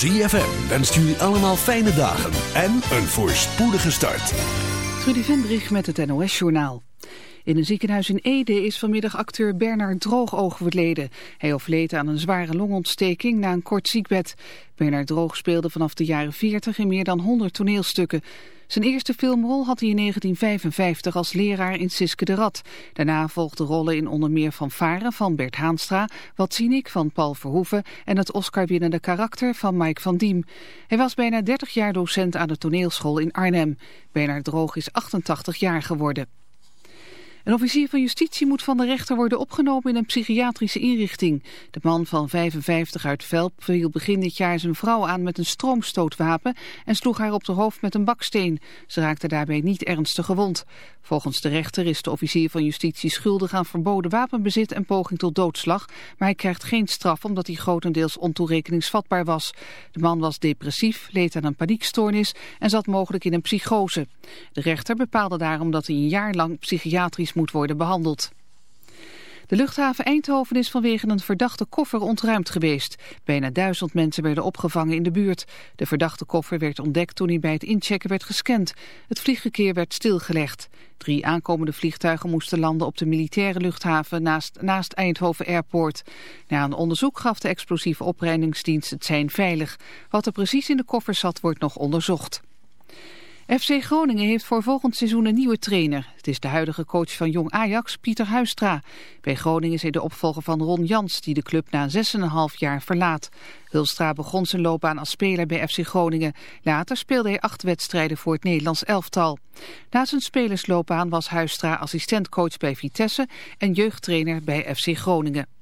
ZFM wenst jullie allemaal fijne dagen en een voorspoedige start. Trudy Vendrich met het NOS-journaal. In een ziekenhuis in Ede is vanmiddag acteur Bernard Droogoog overleden. Hij overleed aan een zware longontsteking na een kort ziekbed. Bernard Droog speelde vanaf de jaren 40 in meer dan 100 toneelstukken. Zijn eerste filmrol had hij in 1955 als leraar in Siske de Rad. Daarna volgden rollen in onder meer Van Varen van Bert Haanstra, Wat ik van Paul Verhoeven en het Oscar-winnende karakter van Mike van Diem. Hij was bijna 30 jaar docent aan de toneelschool in Arnhem. Bernard Droog is 88 jaar geworden. Een officier van justitie moet van de rechter worden opgenomen in een psychiatrische inrichting. De man van 55 uit Velp viel begin dit jaar zijn vrouw aan met een stroomstootwapen en sloeg haar op de hoofd met een baksteen. Ze raakte daarbij niet ernstig gewond. Volgens de rechter is de officier van justitie schuldig aan verboden wapenbezit en poging tot doodslag, maar hij krijgt geen straf omdat hij grotendeels ontoerekeningsvatbaar was. De man was depressief, leed aan een paniekstoornis en zat mogelijk in een psychose. De rechter bepaalde daarom dat hij een jaar lang psychiatrisch moet worden behandeld. De luchthaven Eindhoven is vanwege een verdachte koffer ontruimd geweest. Bijna duizend mensen werden opgevangen in de buurt. De verdachte koffer werd ontdekt toen hij bij het inchecken werd gescand. Het vlieggekeer werd stilgelegd. Drie aankomende vliegtuigen moesten landen op de militaire luchthaven naast, naast Eindhoven Airport. Na een onderzoek gaf de explosieve opruimingsdienst het zijn veilig. Wat er precies in de koffer zat wordt nog onderzocht. FC Groningen heeft voor volgend seizoen een nieuwe trainer. Het is de huidige coach van Jong Ajax, Pieter Huistra. Bij Groningen is hij de opvolger van Ron Jans, die de club na 6,5 jaar verlaat. Hulstra begon zijn loopbaan als speler bij FC Groningen. Later speelde hij acht wedstrijden voor het Nederlands elftal. Na zijn spelersloopbaan was Huistra assistentcoach bij Vitesse en jeugdtrainer bij FC Groningen.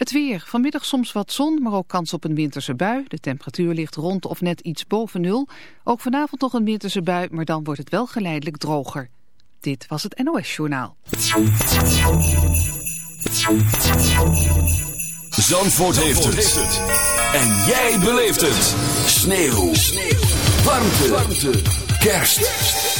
Het weer. Vanmiddag soms wat zon, maar ook kans op een winterse bui. De temperatuur ligt rond of net iets boven nul. Ook vanavond nog een winterse bui, maar dan wordt het wel geleidelijk droger. Dit was het NOS Journaal. Zandvoort, heeft, het. En jij beleeft het. Sneeuw. Warmte. Kerst.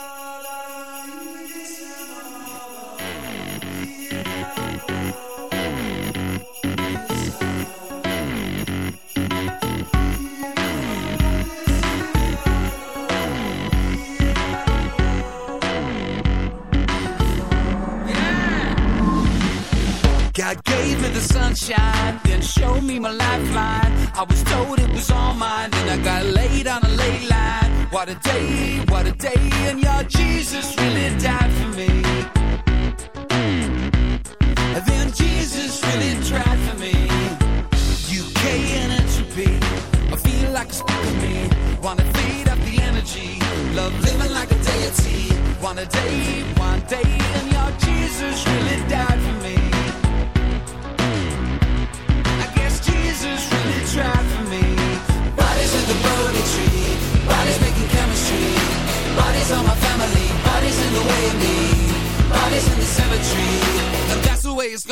What a day, what a day, and your Jesus really died.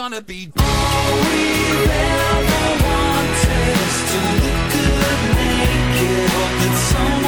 wanna be. All we ever want is to look good naked. Hope that someone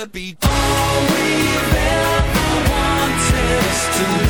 wanna be all we ever wanted to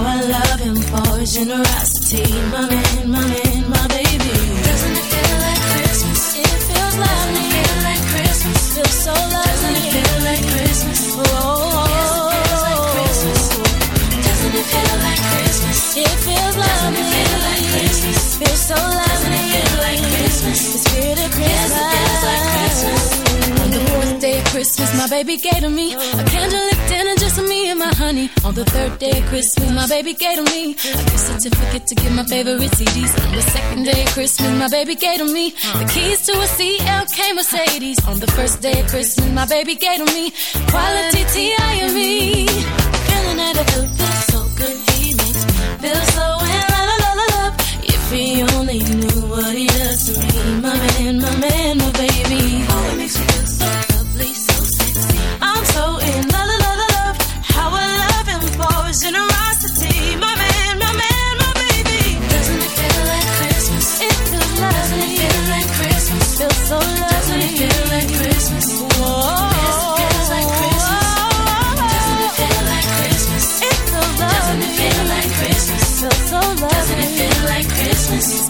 How I love him for his generosity, my man, my man, my baby. Doesn't it feel like Christmas? It feels lovely. It Feel like Christmas. Feels so lovely. Doesn't it feel like Christmas? Oh, oh, oh. Doesn't it feel like Christmas? It feels lovely. Doesn't it feel like Christmas? Feels so lovely. Doesn't it feel like Christmas? The spirit of Christmas. Yes, it feels like Christmas. On the fourth day of Christmas, my baby gave to me a candlelit dinner just for me and. On the third day of Christmas, my baby gave to me a gift certificate to get my favorite CDs. On the second day of Christmas, my baby gave to me the keys to a CLK Mercedes. On the first day of Christmas, my baby gave to me quality T.I.M.E. Feeling that I feel, feel so good, he makes me feel so in la la la la love. If he only knew what he does to me, my man, my man, my baby. Oh, it makes me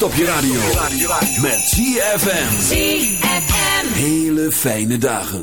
Kerst op je radio. Met ZFM. ZFM. Hele fijne dagen.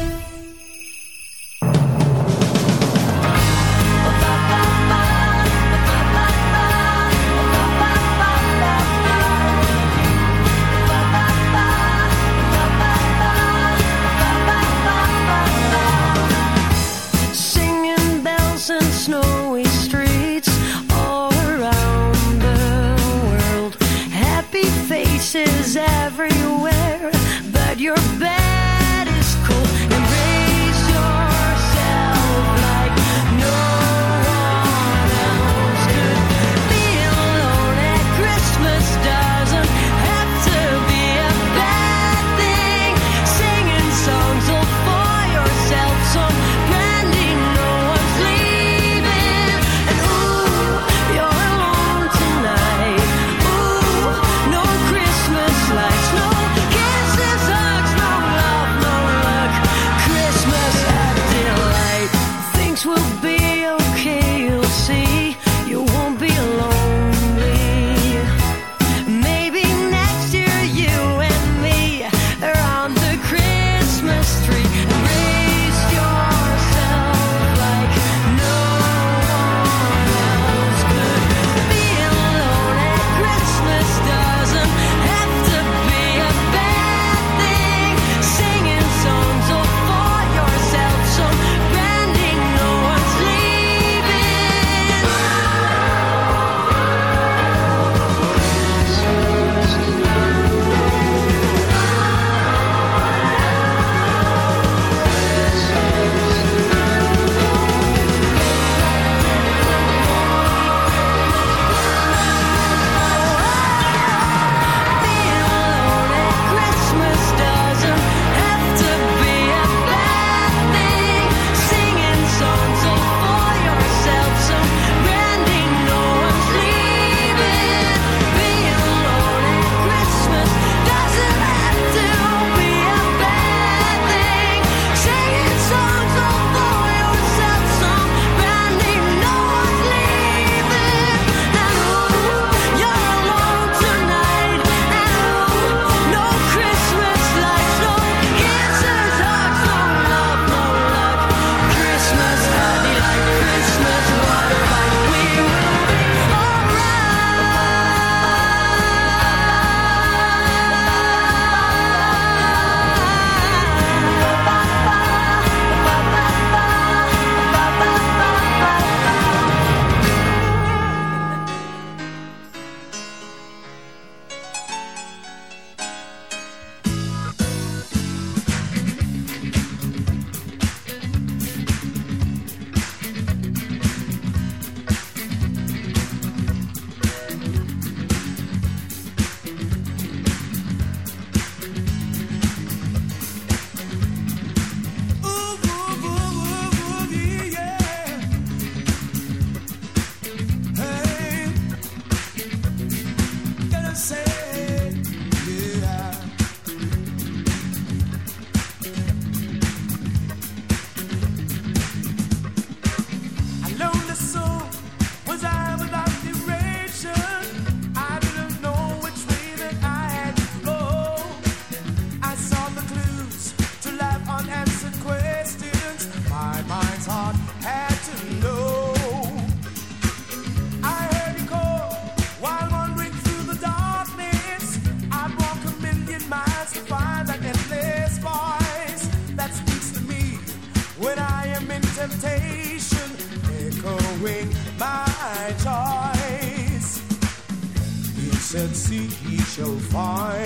said, See, he shall find.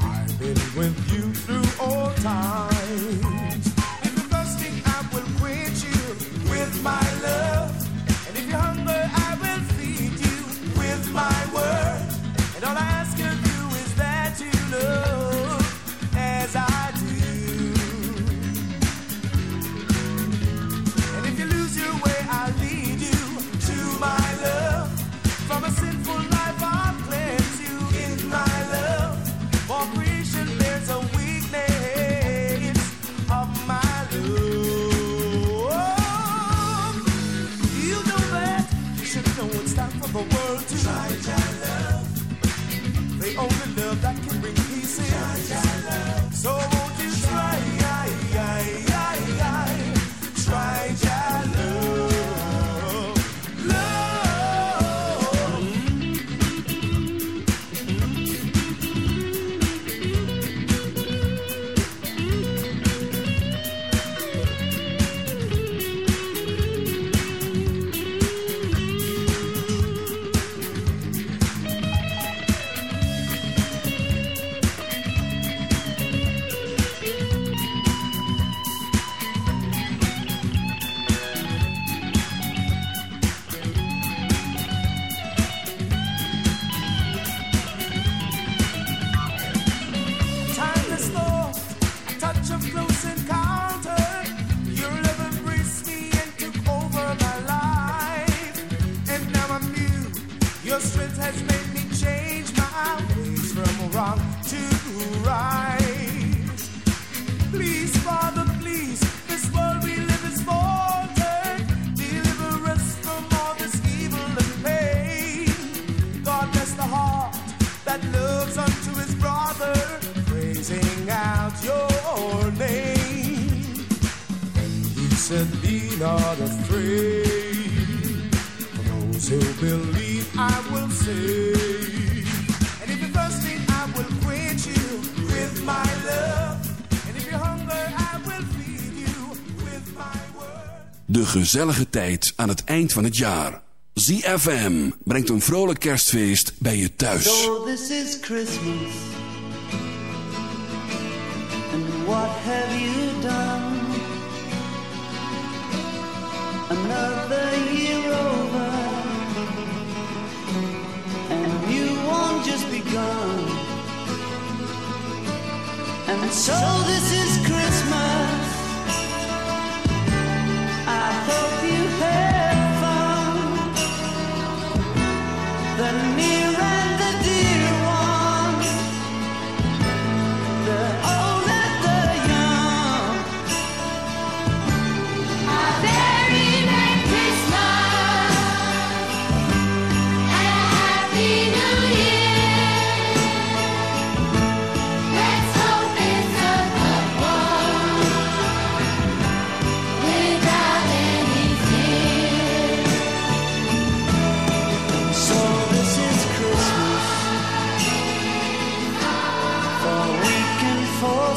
I've been with you through all time. not afraid. For those who believe, I will say And if you're thirsty, I will quench you with my love. And if you're hungry, I will feed you with my word. De gezellige tijd aan het eind van het jaar. ZFM brengt een vrolijk kerstfeest bij je thuis. So this is Christmas. And what have you done? Another year over, and a new one just begun. And so this is Christmas.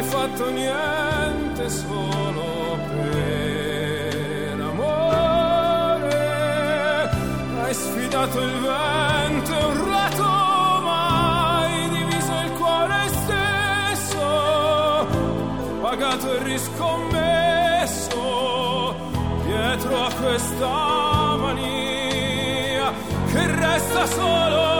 hai fatto niente solo per amore. Hai sfidato il vento e un rato, diviso il cuore stesso, pagato e riscommesso dietro a questa mania che resta solo.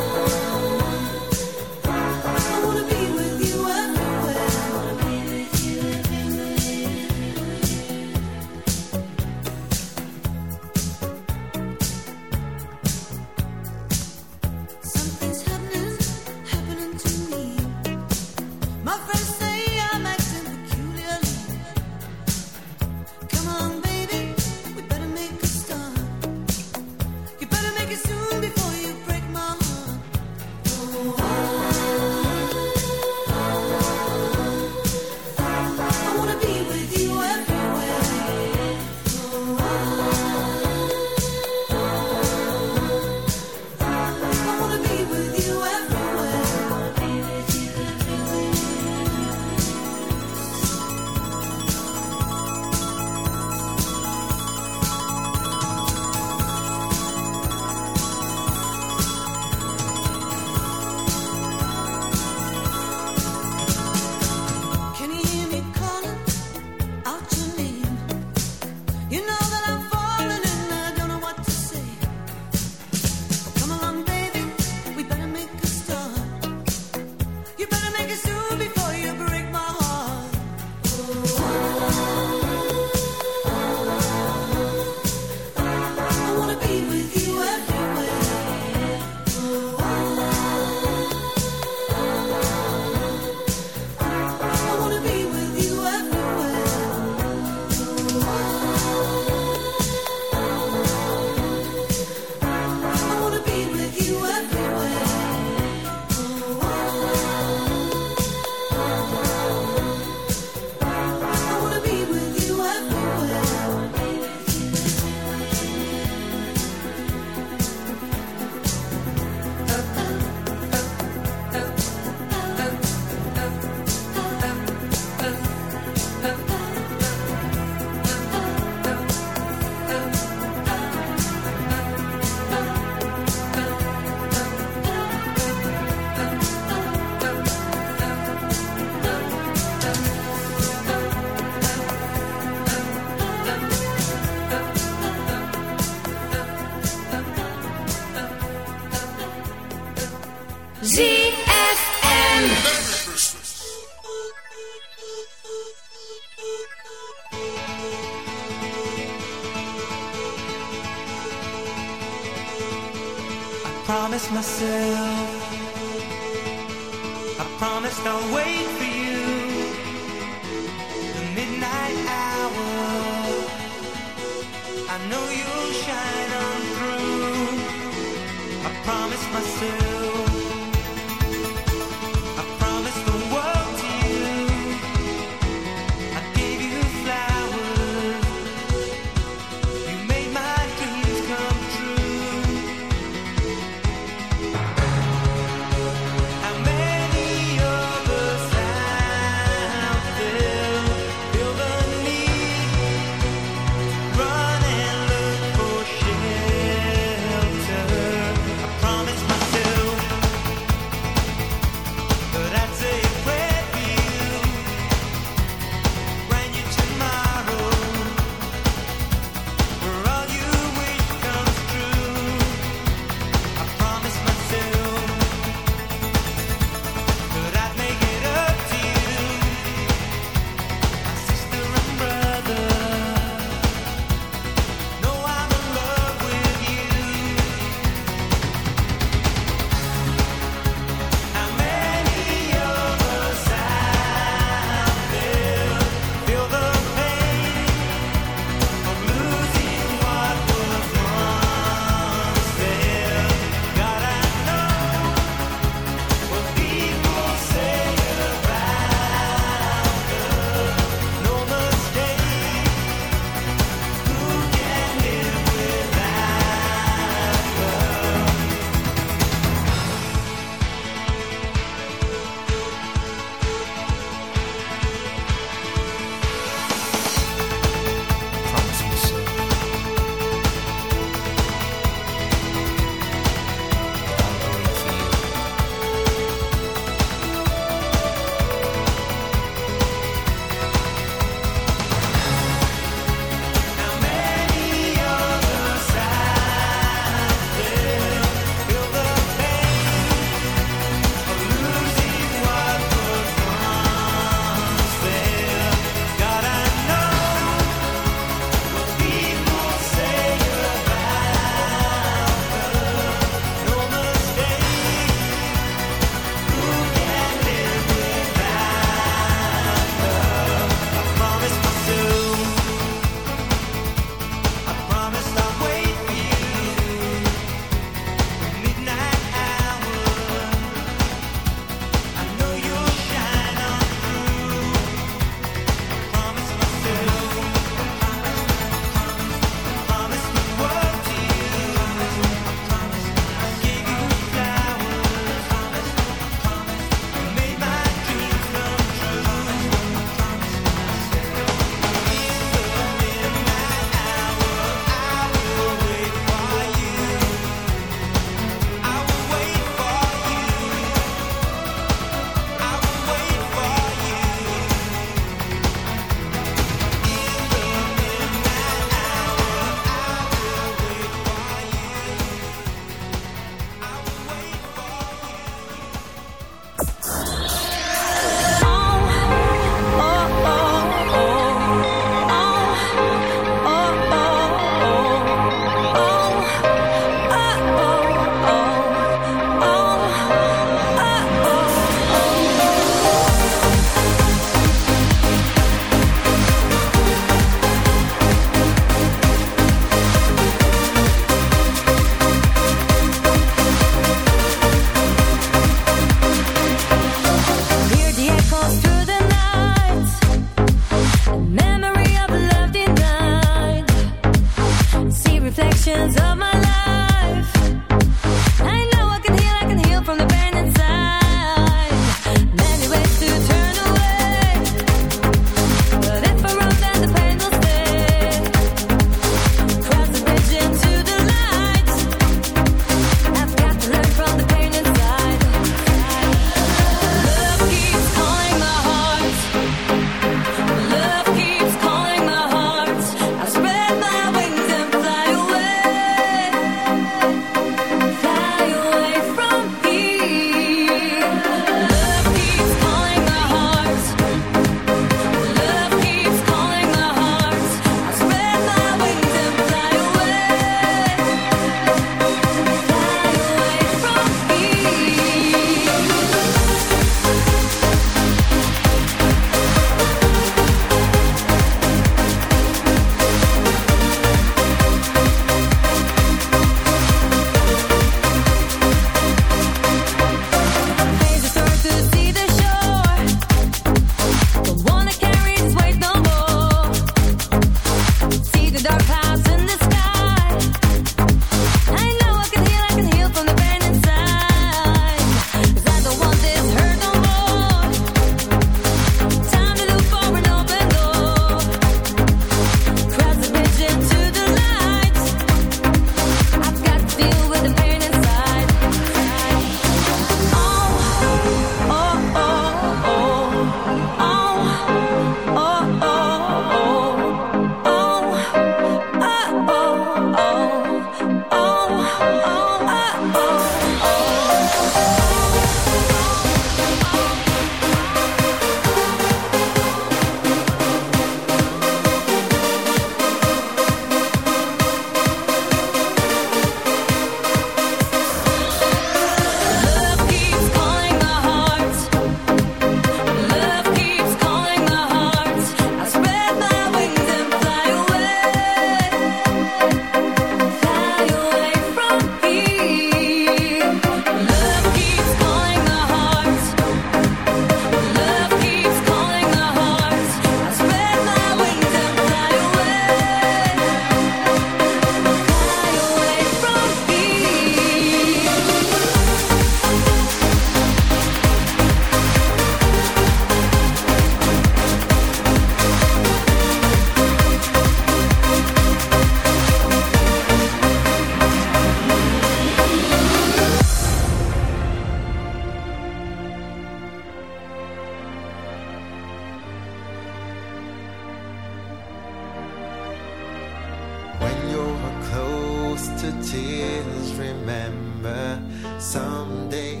to tears. Remember, someday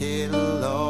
it'll all.